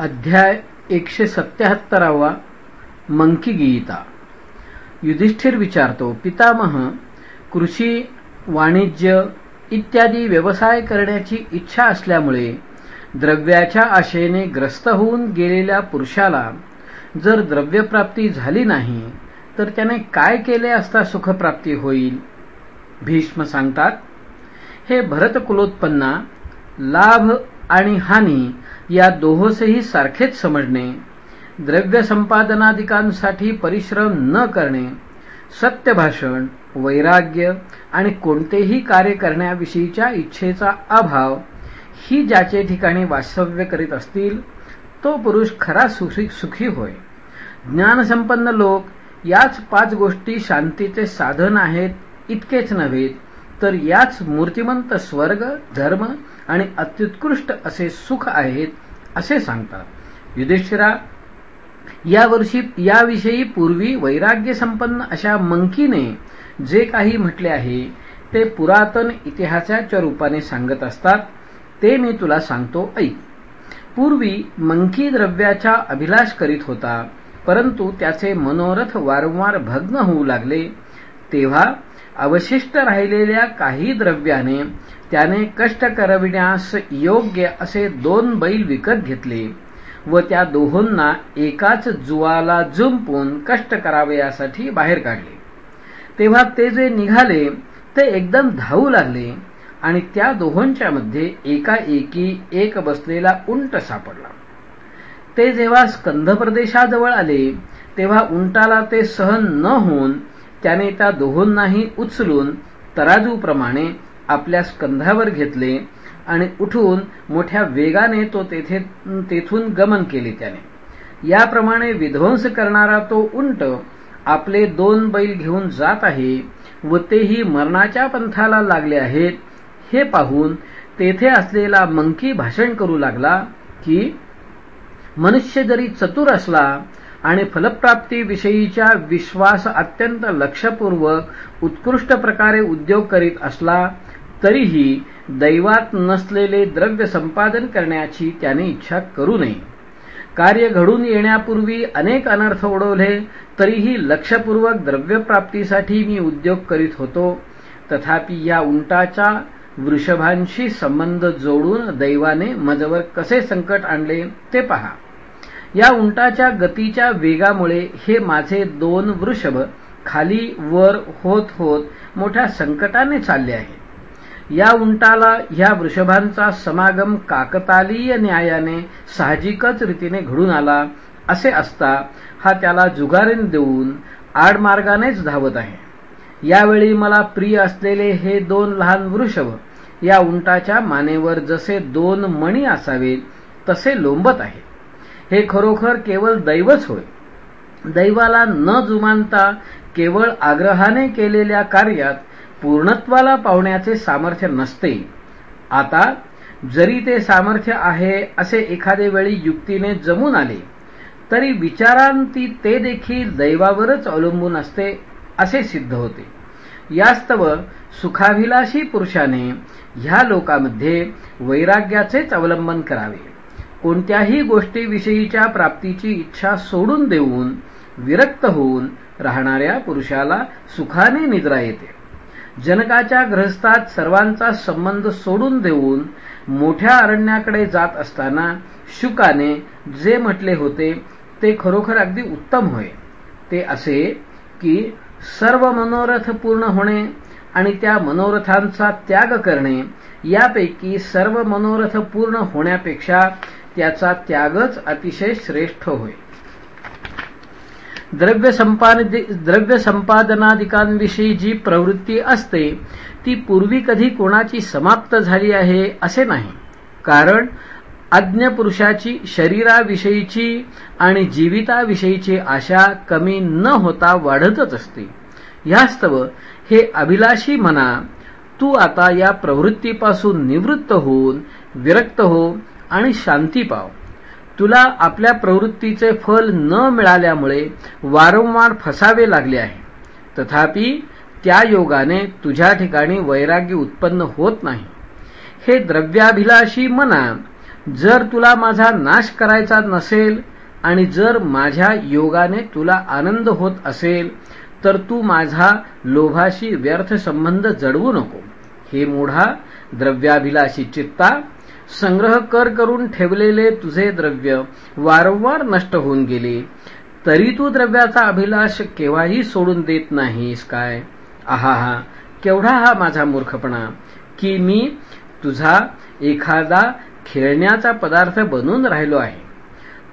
अध्याय एकशे सत्याहत्तरावा मंकी गीता. युधिष्ठिर विचारतो पितामह कृषी वाणिज्य इत्यादी व्यवसाय करण्याची इच्छा असल्यामुळे द्रव्याच्या आशेने ग्रस्त होऊन गेलेल्या पुरुषाला जर द्रव्यप्राप्ती झाली नाही तर त्याने काय केले असता सुखप्राप्ती होईल? भीष्म सांगतात हे भरतकुलोत्पन्ना लाभ आणि हानी या दोहोसही सारखेच समजणे द्रव्य संपादनाधिकांसाठी परिश्रम न करणे सत्य भाषण वैराग्य आणि कोणतेही कार्य करण्याविषयीच्या इच्छेचा अभाव ही ज्याचे ठिकाणी वास्तव्य करीत असतील तो पुरुष खरा सुखी होय. ज्ञानसंपन्न लोक याच पाच गोष्टी शांतीचे साधन आहेत इतकेच नव्हे तर याच मूर्तिमंत स्वर्ग धर्म आणि अत्युत्कृष्ट असे सुख आहेत असे सांगतात. युधिष्ठिरा यावर्षी याविषयी पूर्वी वैराग्य संपन्न अशा मंकीने जे काही म्हटले आहे ते पुरातन इतिहासाच्या रूपाने सांगत असतात ते मी तुला सांगतो ऐक. पूर्वी मंकी द्रव्याचा अभिलाष करीत होता परंतु त्याचे मनोरथ वारंवार भग्न होऊ लागले. तेव्हा अवशिष्ट राहिलेल्या काही द्रव्याने त्याने कष्ट करविण्यास योग्य असे दोन बैल विकत घेतले व त्या दोहोंना एकाच जुवाला जुंपून कष्ट करावे यासाठी बाहेर काढले. तेव्हा ते जे निघाले ते एकदम धावू लागले आणि त्या दोहोंच्या मध्ये एकाएकी एक बसलेला उंट सापडला. ते जेव्हा स्कंध प्रदेशाजवळ आले तेव्हा उंटाला ते सहन न होऊन त्याने त्या दोहोंनाही उचलून तराजूप्रमाणे आपल्या स्कंधावर घेतले आणि उठून मोठ्या वेगाने तो तेथे तेथून गमन केले त्याने. याप्रमाणे विध्वंस करणारा तो उंट आपले दोन बैल घेऊन जात आहे व तेही मरणाच्या पंथाला लागले आहेत. हे पाहून तेथे असलेला मंकी भाषण करू लागला की मनुष्य जरी चतुर असला आणि फलप्राप्तीविषयीच्या विश्वास अत्यंत लक्षपूर्वक उत्कृष्ट प्रकारे उद्योग करीत असला तरीही दैवात नसलेले द्रव्य संपादन करण्याची त्याने इच्छा करू नये. कार्य घडून येण्यापूर्वी अनेक अनर्थ ओढवले तरीही लक्षपूर्वक द्रव्यप्राप्तीसाठी मी उद्योग करीत होतो. तथापि या उंटाच्या वृषभांशी संबंध जोडून दैवाने मजवर कसे संकट आणले ते पहा. या उंटाच्या गतीच्या वेगामुळे हे माझे दोन वृषभ खाली वर होत होत मोठ्या संकटाने चालले आहे. या उंटाला ह्या वृषभांचा समागम काकतालीय न्यायाने साहजिकच रीतीने घडून आला असे असता हा त्याला जुगारीन देऊन आडमार्गानेच धावत आहे. यावेळी मला प्रिय असलेले हे दोन लहान वृषभ या उंटाच्या मानेवर जसे दोन मणी असावेत तसे लोंबत आहे हे खरोखर केवळ दैवच होय. दैवाला न जुमानता केवळ आग्रहाने केलेल्या कार्यात पूर्णत्वाला पावण्याचे सामर्थ्य नसते. आता जरी ते सामर्थ्य आहे असे एखादे वेळी युक्तीने जमून आले तरी विचारांती ते देखील दैवावरच अवलंबून असते असे सिद्ध होते. यास्तव सुखाभिलाषी पुरुषाने ह्या लोकामध्ये वैराग्याचेच अवलंबन करावे. कोणत्याही गोष्टीविषयीच्या प्राप्तीची इच्छा सोडून देऊन विरक्त होऊन राहणाऱ्या पुरुषाला सुखाने निद्रा येते. जनकाच्या ग्रहस्थात सर्वांचा संबंध सोडून देऊन मोठ्या अरण्याकडे जात असताना शुकाने जे म्हटले होते ते खरोखर अगदी उत्तम होय. ते असे की सर्व मनोरथ पूर्ण होणे आणि त्या मनोरथांचा त्याग करणे यापैकी सर्व मनोरथ पूर्ण होण्यापेक्षा त्याचा त्यागच अतिशय श्रेष्ठ होय. द्रव्य द्रव्य संपादनाधिकांविषयी जी प्रवृत्ती असते ती पूर्वी कधी कोणाची समाप्त झाली आहे असे नाही. कारण अज्ञ पुरुषाची शरीराविषयीची आणि जीविताविषयीची आशा कमी न होता वाढतच असते. ह्यास्तव हे अभिलाषी म्हणा तू आता या प्रवृत्तीपासून निवृत्त होऊन विरक्त हो आणि शांती पाव. तुला आपल्या प्रवृत्तीचे फल न मिळाल्यामुळे वारंवार फसावे लागले आहे. तथापि त्या योगाने तुझ्या ठिकाणी वैराग्य उत्पन्न होत नाही. हे द्रव्याभिलाषी मना जर तुला माझा नाश करायचा नसेल आणि जर माझ्या योगाने तुला आनंद होत असेल तर तू माझा लोभाशी व्यर्थ संबंध जडवू नको. हे मोढा द्रव्याभिलाषी चित्ता संग्रह कर करून ठेवलेले तुझे द्रव्य वारंवार नष्ट होऊन गेले. तरी तू द्रव्याचा अभिलाष केव्हाही सोडून देत नाहीस काय? आहा हा केवढा हा माझा मूर्खपणा. की मी तुझा एखादा खेळण्याचा पदार्थ बनून राहिलो आहे.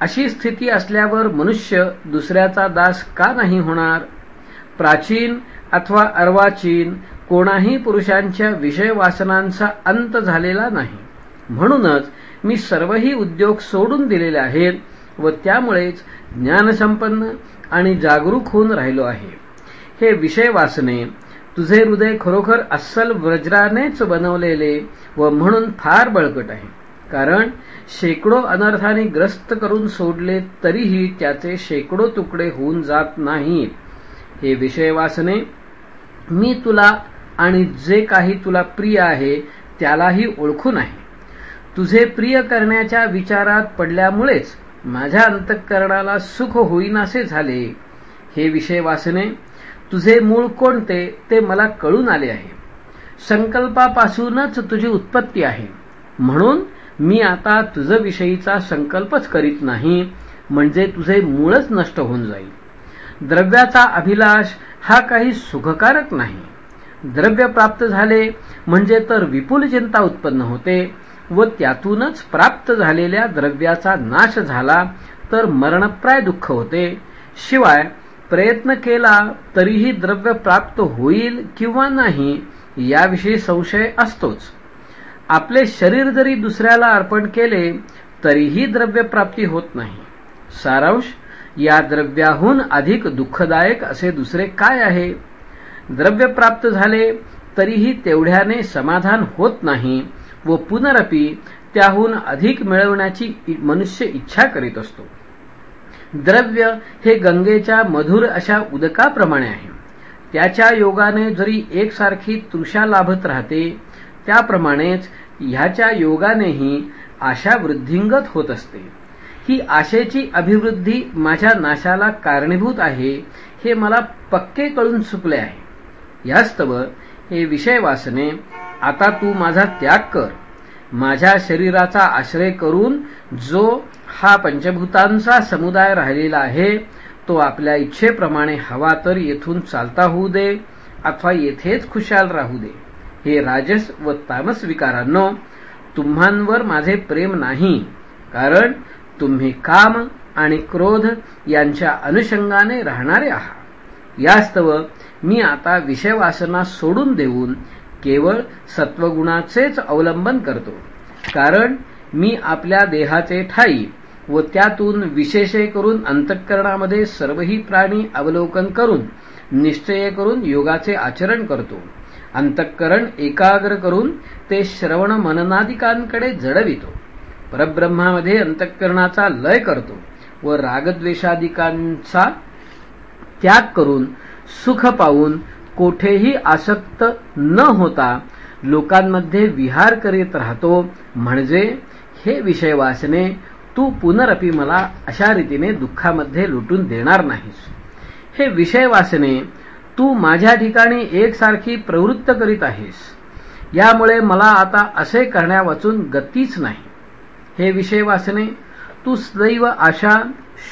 अशी स्थिती असल्यावर मनुष्य दुसऱ्याचा दास का नाही होणार? प्राचीन अथवा अर्वाचीन कोणाही पुरुषांच्या विषय वासनांचा अंत झालेला नाही. म्हणूनच मी सर्वही उद्योग सोडून दिलेले आहेत व त्यामुळेच ज्ञानसंपन्न आणि जागरूक होऊन राहिलो आहे. हे विषय वासने तुझे हृदय खरोखर अस्सल वज्रानेच बनवलेले व म्हणून फार बळकट आहे. कारण शेकडो अनर्थाने ग्रस्त करून सोडले तरीही त्याचे शेकडो तुकडे होऊन जात नाहीत हे विषय वासने मी तुला आणि जे काही तुला प्रिय आहे त्यालाही ओळखून आहे तुझे प्रिय करण्याच्या विचारात पडल्यामुळेच माझ्या अंतःकरणाला सुख होईनासे झाले. हे विषय वासने तुझे मूळ कोणते ते मला कळून आले आहे. संकल्पापासूनच तुझी उत्पत्ती आहे. म्हणून मी आता तुझविषयीचा संकल्पच करीत नाही म्हणजे तुझे मूळच नष्ट होऊन जाईल. द्रव्याचा अभिलाष हा काही सुखकारक नाही. द्रव्य प्राप्त झाले म्हणजे तर विपुल चिंता उत्पन्न होते व त्यातूनच प्राप्त झालेल्या द्रव्याचा नाश झाला तर मरणप्राय दुःख होते. शिवाय प्रयत्न केला तरीही द्रव्य प्राप्त होईल किंवा नाही याविषयी संशय असतोच. आपले शरीर जरी दुसऱ्याला अर्पण केले तरीही द्रव्य प्राप्ती होत नाही. सारांश या द्रव्याहून अधिक दुःखदायक असे दुसरे काय आहे? द्रव्य प्राप्त झाले तरीही तेवढ्याने समाधान होत नाही व पुनरपी त्याहून अधिक मिळवण्याची मनुष्य इच्छा करीत असतो. द्रव्य हे गंगेच्या मधुर अशा उदकाप्रमाणे आहे. त्याच्या योगाने जरी एकसारखी तृषा लाभत राहते त्याप्रमाणेच ह्याच्या योगानेही आशा वृद्धिंगत होत असते. ही आशेची अभिवृद्धी माझ्या नाशाला कारणीभूत आहे हे मला पक्के कळून चुकले आहे. यास्तव हे विषय वासने आता तू माझा त्याग कर. माझ्या शरीराचा आश्रय करून जो हा पंचभूतांचा समुदाय राहिलेला आहे तो आपल्या इच्छेप्रमाणे हवा तर येथून चालता होऊ दे अथवा येथेच खुशाल राहू दे. हे राजस व तामस विकारांनो तुम्हांवर माझे प्रेम नाही कारण तुम्ही काम आणि क्रोध यांच्या अनुषंगाने राहणारे आहात. यास्तव मी आता विषयवासना सोडून देऊन केवळ सत्वगुणाचेच अवलंबन करतो. कारण मी आपल्या देहाचे ठाई व त्यातून विशेषे करून अंतःकरणामध्ये सर्वही प्राणी अवलोकन करून निश्चय करून योगाचे आचरण करतो. अंतःकरण एकाग्र करून ते श्रवण मननादिकांकडे जडवितो. परब्रह्मामध्ये अंतःकरणाचा लय करतो व रागद्वेषादिकांचा त्याग करून सुख पाहून कोठेही आसक्त न होता लोकांमध्ये विहार करीत राहतो. म्हणजे हे विषय वाचने तू पुनरपी मला अशा रीतीने दुःखामध्ये लुटून देणार नाहीस. हे विषय वाचने तू माझ्या ठिकाणी एकसारखी प्रवृत्त करीत आहेस. यामुळे मला आता असे करण्यावाचून गतीच नाही. हे विषय वाचने तू सदैव आशा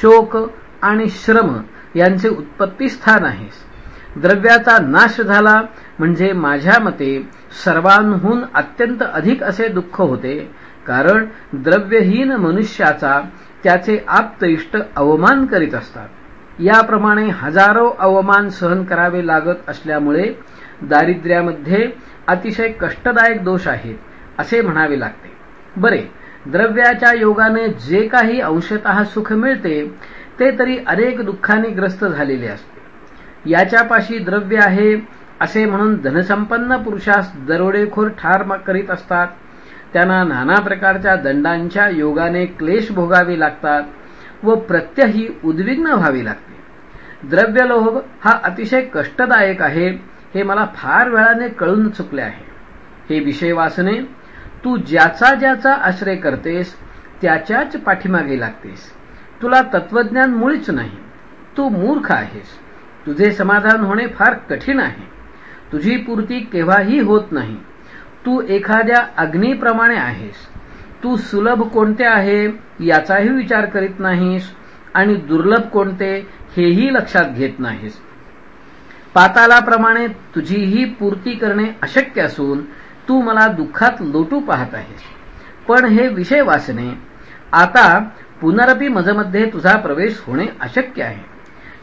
शोक आणि श्रम यांचे उत्पत्तीस्थान आहेस. द्रव्याचा नाश झाला म्हणजे माझ्या मते सर्वांहून अत्यंत अधिक असे दुःख होते. कारण द्रव्यहीन मनुष्याचा त्याचे आप्त इष्ट अवमान करीत असतात. याप्रमाणे हजारो अवमान सहन करावे लागत असल्यामुळे दारिद्र्यामध्ये अतिशय कष्टदायक दोष आहेत असे म्हणावे लागते. बरे द्रव्याच्या योगाने जे काही अंशत सुख मिळते ते तरी अनेक दुःखाने ग्रस्त झालेले असते. याच्यापाशी द्रव्य आहे असे म्हणून धनसंपन्न पुरुषास दरोडेखोर ठार करीत असतात. त्यांना नाना प्रकारच्या दंडांच्या योगाने क्लेश भोगावे लागतात व प्रत्यही उद्विग्न व्हावे लागते. द्रव्यलोभ हा अतिशय कष्टदायक आहे हे मला फार वेळाने कळून चुकले आहे. हे विषय वाचने तू ज्याचा ज्याचा आश्रय करतेस त्याच्याच पाठीमागे लागतेस. तुला तत्वज्ञान मुळीच नाही तू मूर्ख आहेस. तुझे समाधान होणे फार कठीण आहे. तुझी पूर्ती केव्हाही होत नाही. तू एखाद्या अग्नीप्रमाणे आहेस. तू सुलभ कोणते आहे याचाही विचार करीत नाहीस आणि दुर्लभ कोणते हेही लक्षात घेत नाहीस. पातालाप्रमाणे तुझीही पूर्ती करणे अशक्य असून तू मला दुःखात लोटू पाहत आहेस. पण हे विषय वाचणे आता पुनरपी मजमध्ये तुझा प्रवेश होणे अशक्य आहे.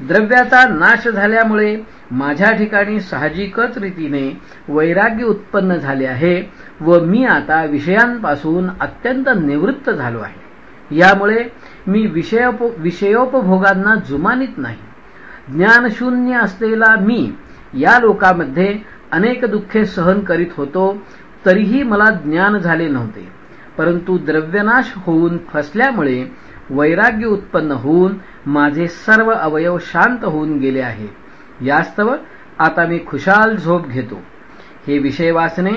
द्रव्याचा नाश झाल्यामुळे माझ्या ठिकाणी साहजिकच रीतीने वैराग्य उत्पन्न झाले आहे व मी आता विषयांपासून अत्यंत निवृत्त झालो आहे. यामुळे मी विषयोपभोगांना जुमानित नाही. ज्ञानशून्य असलेला मी या लोकामध्ये अनेक दुःखे सहन करीत होतो तरीही मला ज्ञान झाले नव्हते. परंतु द्रव्यनाश होऊन फसल्यामुळे वैराग्य उत्पन्न होऊन माझे सर्व अवयव शांत होऊन गेले आहे. यास्तव आता मी खुशाल झोप घेतो. हे विषय वाचणे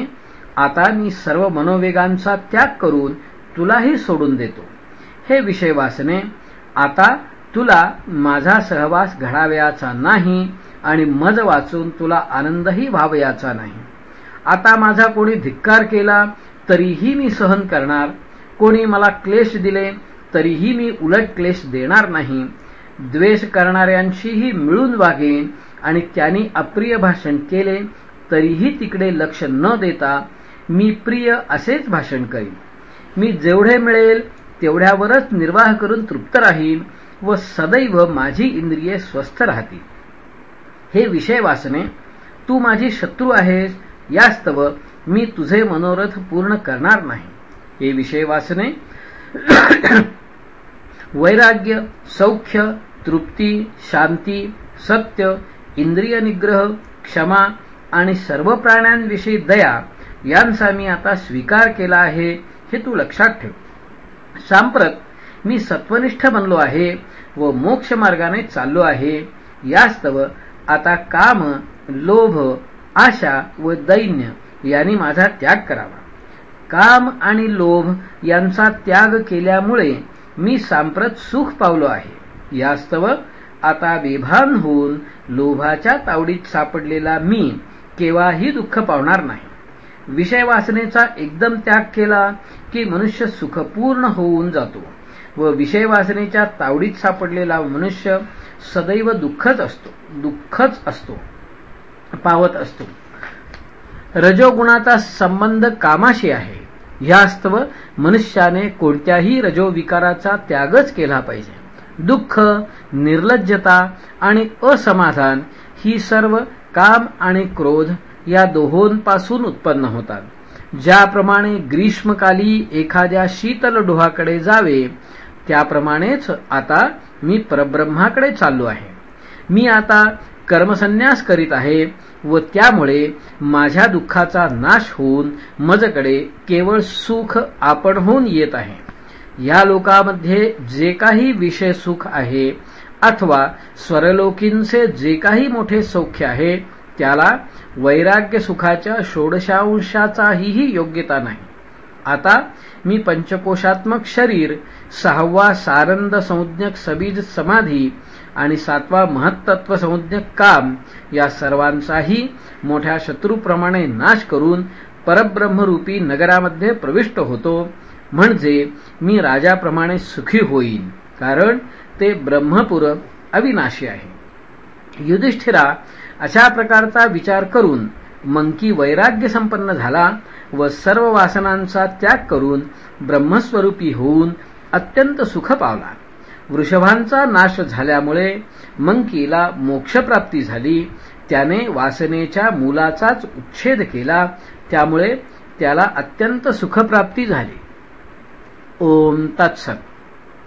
आता मी सर्व मनोवेगांचा त्याग करून तुलाही सोडून देतो. हे विषय वाचणे आता तुला माझा सहवास घडावयाचा नाही आणि मज वाचून तुला आनंदही व्हावयाचा नाही. आता माझा कोणी धिक्कार केला तरीही मी सहन करणार. कोणी मला क्लेश दिले तरीही मी उलट क्लेश देणार नाही. द्वेष करणाऱ्यांशीही मिळून वागेन आणि त्यांनी अप्रिय भाषण केले तरीही तिकडे लक्ष न देता मी प्रिय असेच भाषण करीन. मी जेवढे मिळेल तेवढ्यावरच निर्वाह करून तृप्त राहीन व सदैव माझी इंद्रिये स्वस्थ राहतील. हे विषय वासने तू माझी शत्रू आहेस यास्तव मी तुझे मनोरथ पूर्ण करणार नाही. हे विषय वासने वैराग्य सौख्य तृप्ती शांती सत्य इंद्रिय निग्रह क्षमा आणि सर्व प्राण्यांविषयी दया यांचा मी आता स्वीकार केला आहे हे तू लक्षात ठेव. सांप्रत मी सत्वनिष्ठ बनलो आहे व मोक्ष मार्गाने चाललो आहे. यास्तव आता काम लोभ आशा व दैन्य यांनी माझा त्याग करावा. काम आणि लोभ यांचा त्याग केल्यामुळे मी सांप्रत सुख पावलो आहे. यास्तव आता बेभान होऊन लोभाच्या तावडीत सापडलेला मी केव्हाही दुःख पावणार नाही. विषय वासनेचा एकदम त्याग केला की मनुष्य सुखपूर्ण होऊन जातो व विषय वासनेच्या तावडीत सापडलेला मनुष्य सदैव दुःखच असतो दुःखच असतो पावत असतो. रजोगुणाचा संबंध कामाशी आहे. यास्तव मनुष्याने कोणत्याही रजोविकाराचा त्यागच केला पाहिजे. दुःख निर्लज्जता आणि असमाधान ही सर्व काम आणि क्रोध या दोहोंपासून उत्पन्न होतात. ज्याप्रमाणे ग्रीष्मकाली एखाद्या शीतल डोहाकडे जावे त्याप्रमाणेच आता मी परब्रह्माकडे चाललो आहे. मी आता कर्मसन्यास करीत आहे व त्यामुळे माझ्या दुःखाचा नाश होऊन मजकडे केवळ सुख आपण होऊन येत आहे. या लोकामध्ये जे काही विषय सुख आहे अथवा स्वरलोकींचे जे काही मोठे सौख्य आहे त्याला वैराग्य सुखाच्या षोडशांशाचाही योग्यता नाही. आता मी पंचकोशात्मक शरीर सहावा सारंद संज्ञक सबीज समाधी आणि सातवा महत्त्व संज्ञक काम या सर्वांचाही मोठ्या शत्रूप्रमाणे नाश करून परब्रह्मरूपी नगरामध्ये प्रविष्ट होतो. म्हणजे मी राजाप्रमाणे सुखी होईन कारण ते ब्रह्मपुर अविनाशी आहे. युधिष्ठिरा अशा प्रकारचा विचार करून मंकी वैराग्य संपन्न झाला व सर्व वासनांचा त्याग करून ब्रह्मस्वरूपी होऊन अत्यंत सुख पावला. वृषभांचा नाश झाल्यामुळे मंकीला मोक्षप्राप्ती झाली. त्याने वासनेच्या मुलाचाच उच्छेद केला. त्यामुळे त्याला अत्यंत सुखप्राप्ती झाली. ओम तत्सत.